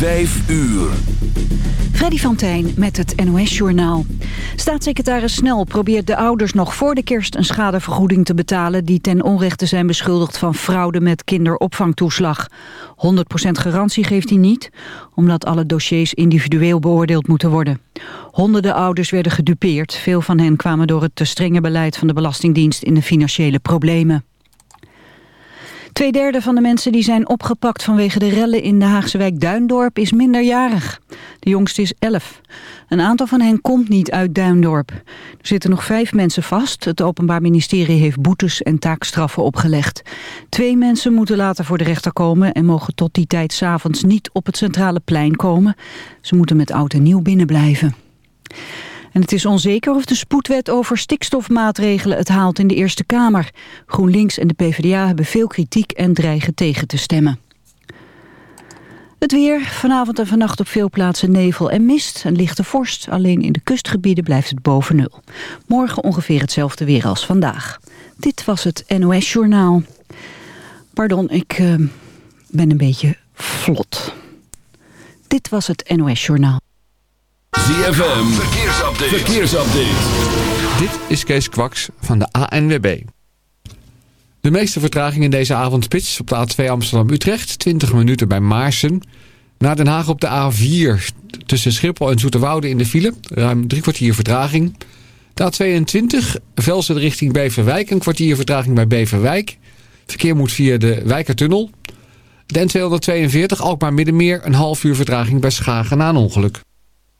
Vijf uur. Freddy van Tijn met het NOS-journaal. Staatssecretaris Snel probeert de ouders nog voor de kerst een schadevergoeding te betalen... die ten onrechte zijn beschuldigd van fraude met kinderopvangtoeslag. 100% garantie geeft hij niet, omdat alle dossiers individueel beoordeeld moeten worden. Honderden ouders werden gedupeerd. Veel van hen kwamen door het te strenge beleid van de Belastingdienst in de financiële problemen. Tweederde van de mensen die zijn opgepakt vanwege de rellen in de Haagse wijk Duindorp is minderjarig. De jongste is 11. Een aantal van hen komt niet uit Duindorp. Er zitten nog vijf mensen vast. Het Openbaar Ministerie heeft boetes en taakstraffen opgelegd. Twee mensen moeten later voor de rechter komen... en mogen tot die tijd s'avonds niet op het centrale plein komen. Ze moeten met oud en nieuw binnenblijven. En het is onzeker of de spoedwet over stikstofmaatregelen het haalt in de Eerste Kamer. GroenLinks en de PvdA hebben veel kritiek en dreigen tegen te stemmen. Het weer, vanavond en vannacht op veel plaatsen nevel en mist. Een lichte vorst, alleen in de kustgebieden blijft het boven nul. Morgen ongeveer hetzelfde weer als vandaag. Dit was het NOS Journaal. Pardon, ik uh, ben een beetje vlot. Dit was het NOS Journaal. ZFM, verkeersupdate. verkeersupdate. Dit is Kees Kwaks van de ANWB. De meeste vertraging in deze avondspits op de A2 Amsterdam-Utrecht. 20 minuten bij Maarsen. Naar Den Haag op de A4 tussen Schiphol en Zoeterwoude in de file. Ruim drie kwartier vertraging. De A22 Velsen richting Beverwijk. Een kwartier vertraging bij Beverwijk. Verkeer moet via de Wijkertunnel. De N242 Alkmaar-Middenmeer. Een half uur vertraging bij Schagen na een ongeluk.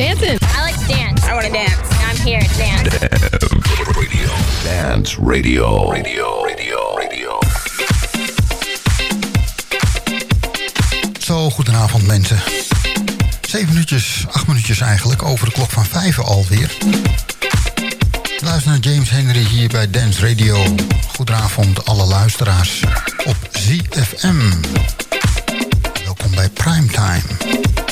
Dancing. I like to dance. I want to dance. I'm here to dance. Dance Radio. Radio. Radio. Radio. Zo, goedenavond mensen. Zeven minuutjes, acht minuutjes eigenlijk, over de klok van vijf alweer. Luister naar James Henry hier bij Dance Radio. Goedenavond alle luisteraars op ZFM. Welkom bij Primetime.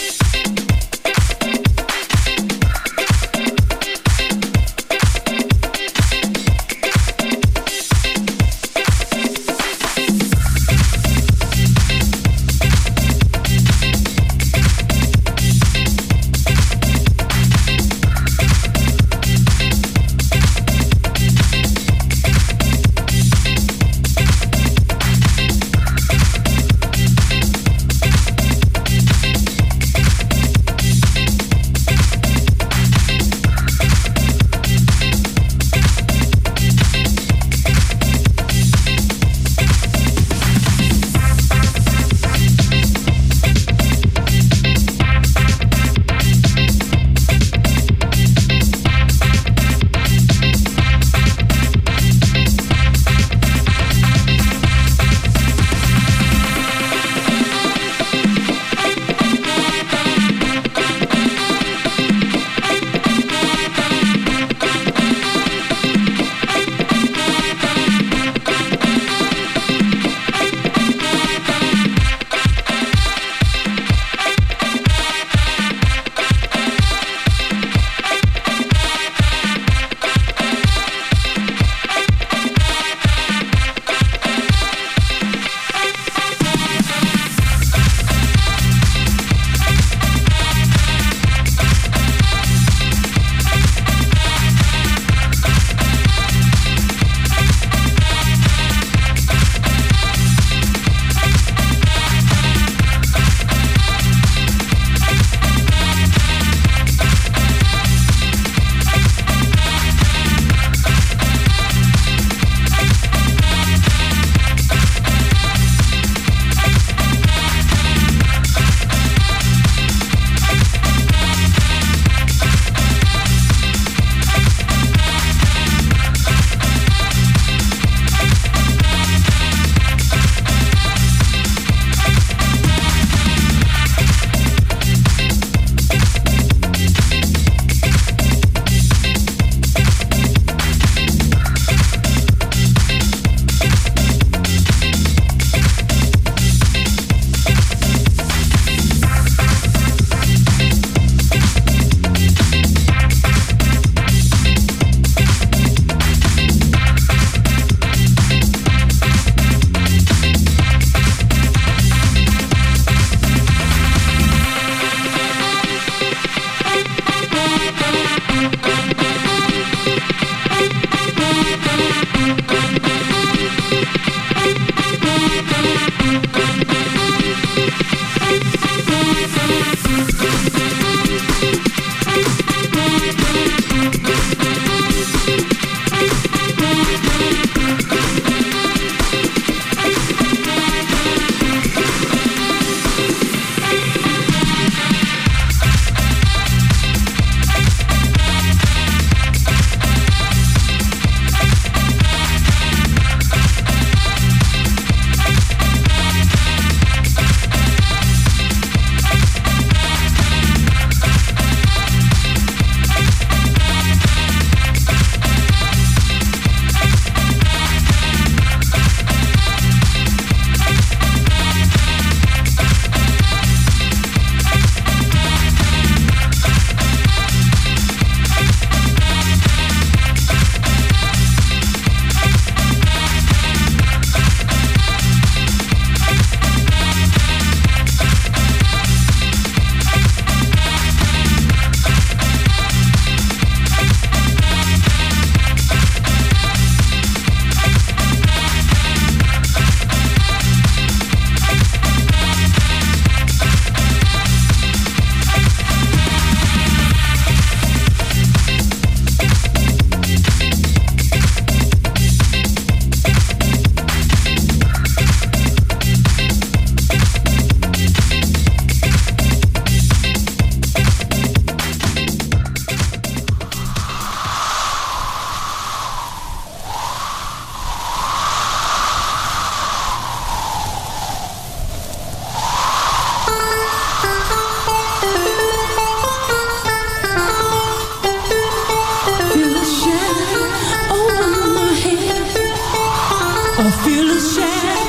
Feeling sad.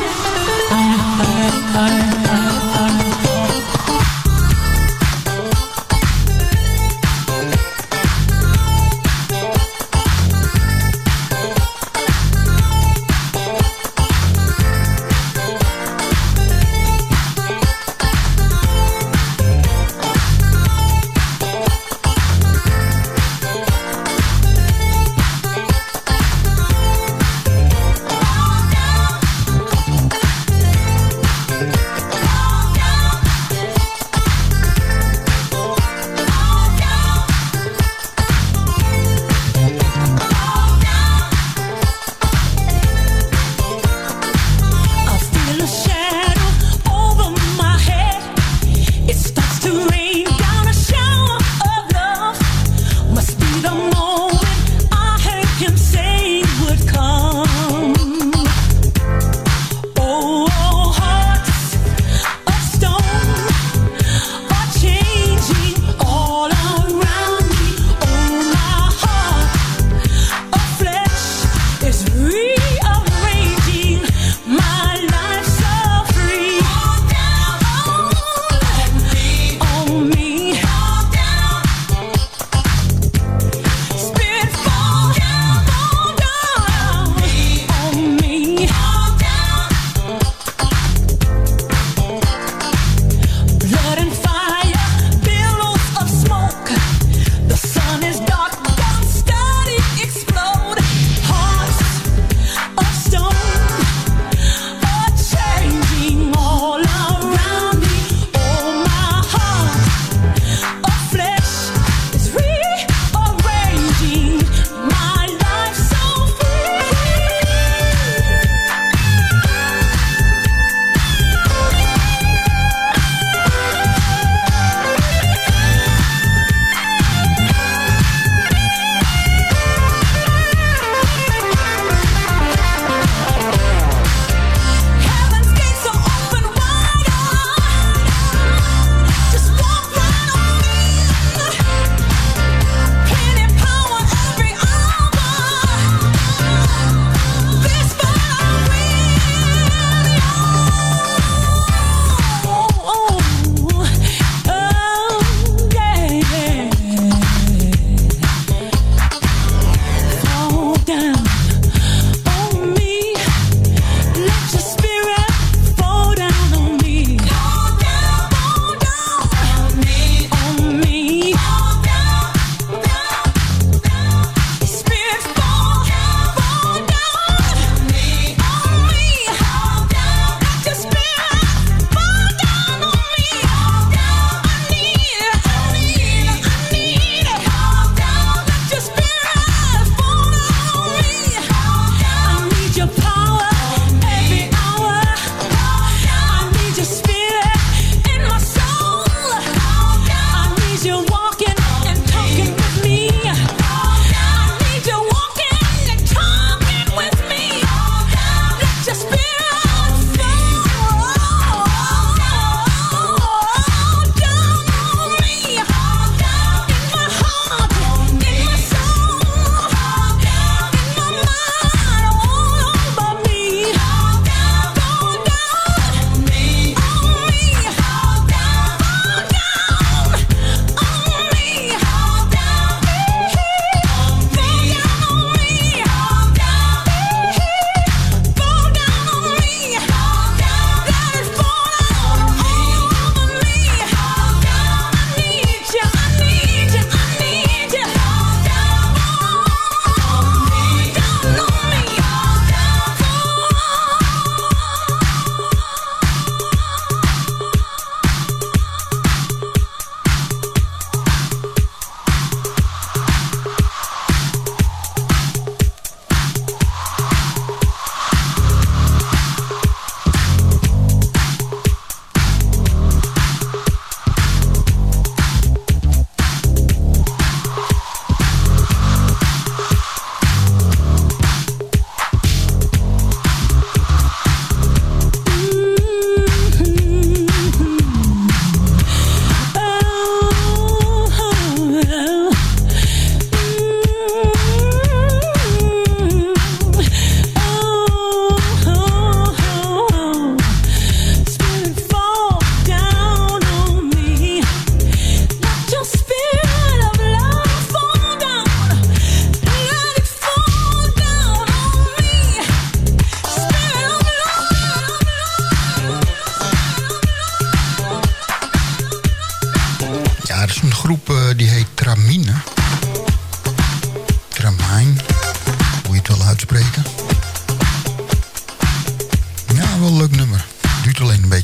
I, I, I,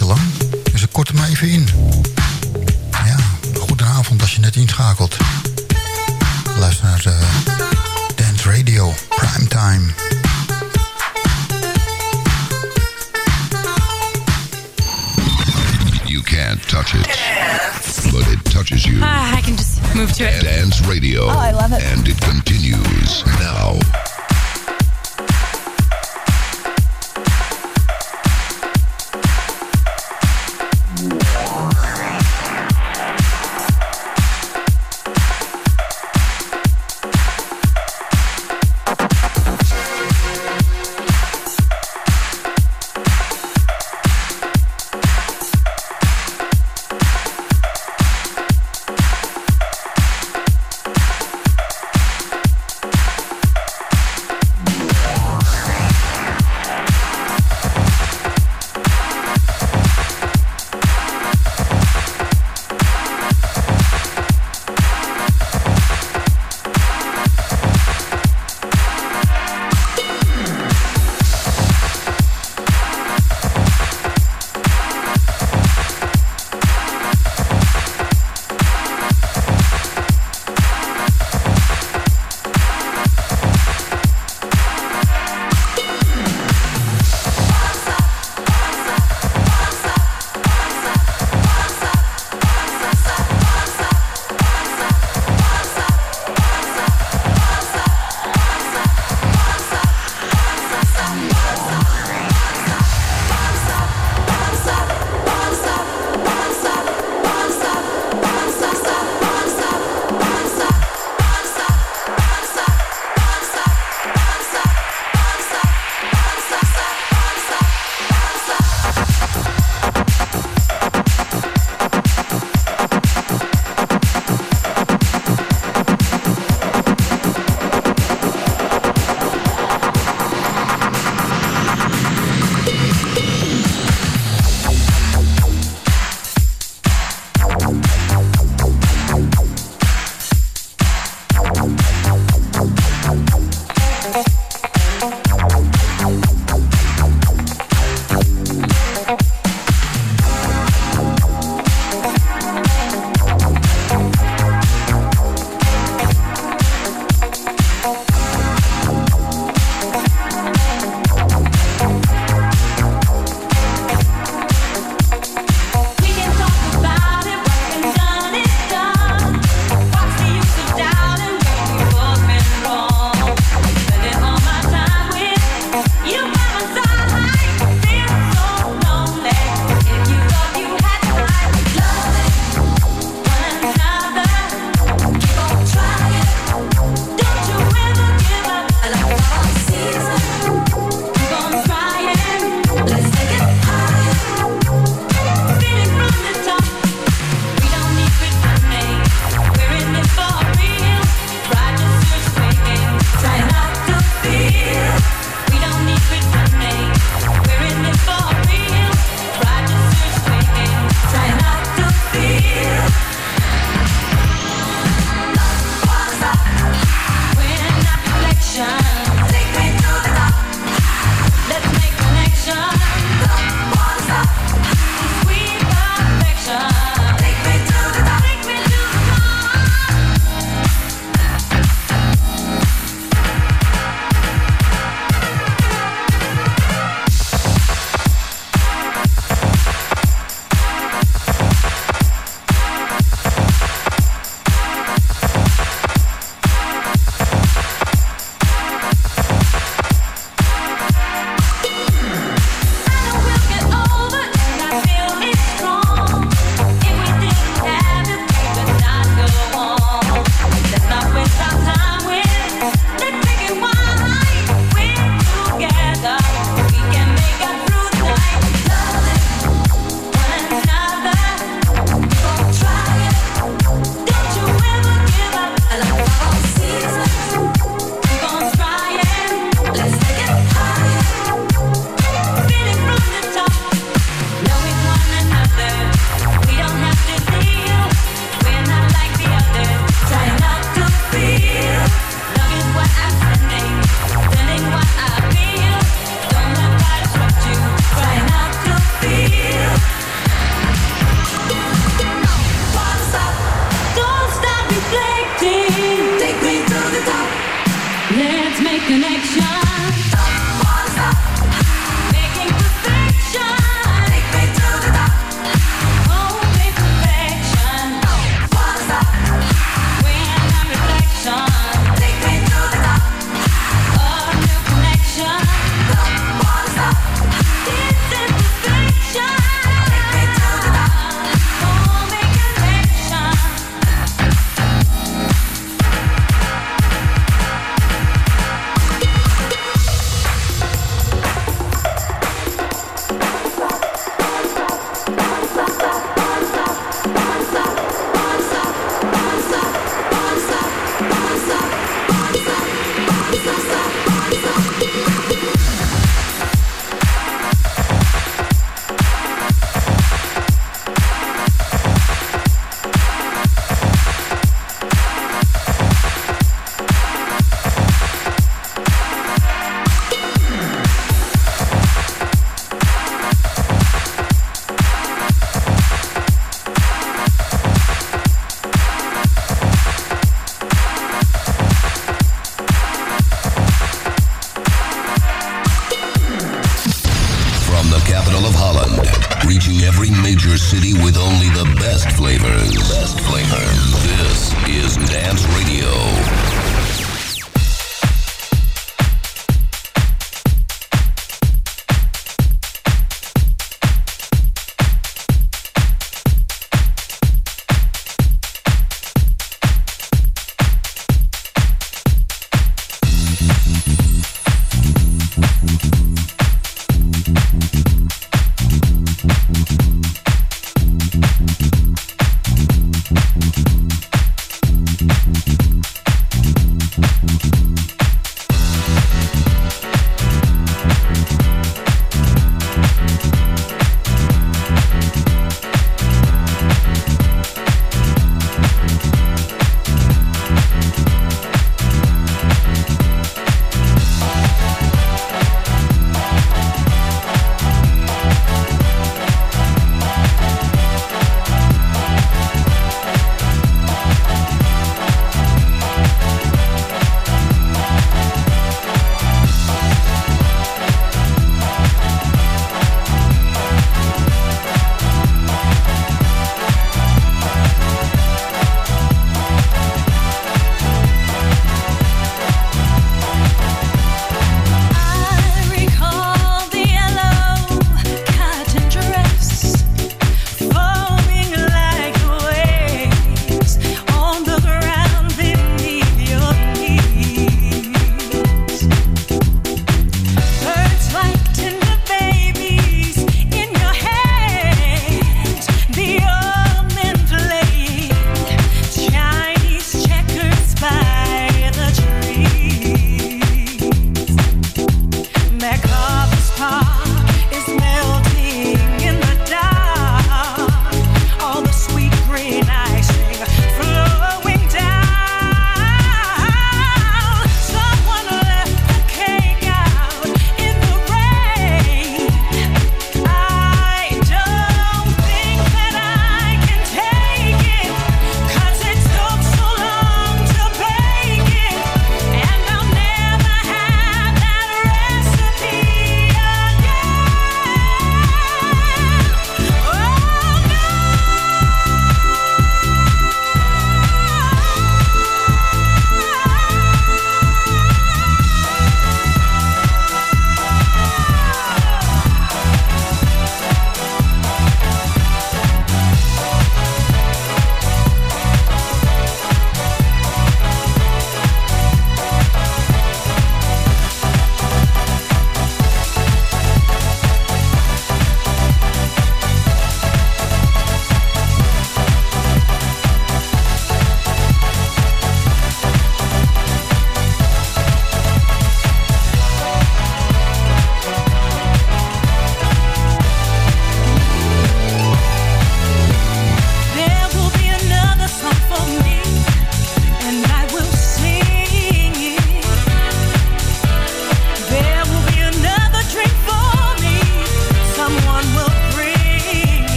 beetje lang. Dus ik kort hem even in. Ja, goedenavond als je net inschakelt. Luister naar uh, Dance Radio, Primetime. You can't touch it, but it touches you. Ah, I can just move to it. Dance Radio. Oh, I love it. And it continues now.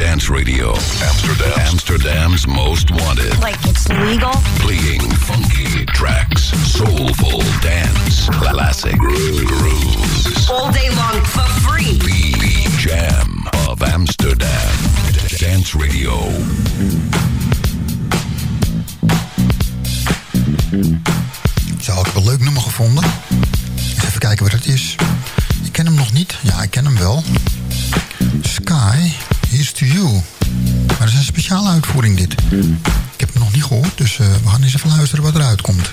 Radio. Amsterdam. Amsterdam's most wanted. Like it's legal? Playing funky tracks, soulful dance, classic grooves. All day long for free. The Jam of Amsterdam. Dance Radio. Zo, ik heb een leuk nummer gevonden. Eens even kijken wat het is. Ik ken hem nog niet. Ja, ik ken hem wel. Sky, Here's to You. Maar dat is een speciale uitvoering dit. Ik heb hem nog niet gehoord, dus uh, we gaan eens even luisteren wat eruit komt.